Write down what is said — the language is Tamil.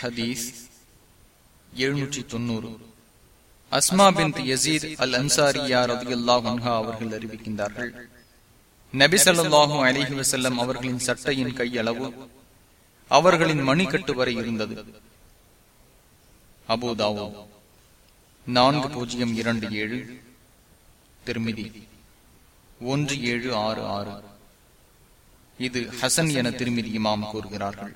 ஹதீஸ் எழுநூற்றி தொண்ணூறு அஸ்மா பின் யசீத் அல் அன்சாரியார் ரதியுல்லாஹ் அவர்கள் அறிவிக்கின்றார்கள். நபி ஸல்லல்லாஹு அலைஹி வஸல்லம் அவர்களின் சட்டையின் கையளவு அவர்களின் மணிக்கட்டு வரை இருந்தது. அபுதாவோ நான்கு பூஜ்ஜியம் இரண்டு ஏழு. திருமிதி ஒன்று ஏழு ஆறு ஆறு. இது ஹசன் என திருமிதி இமாம் கூறுகிறார்கள்.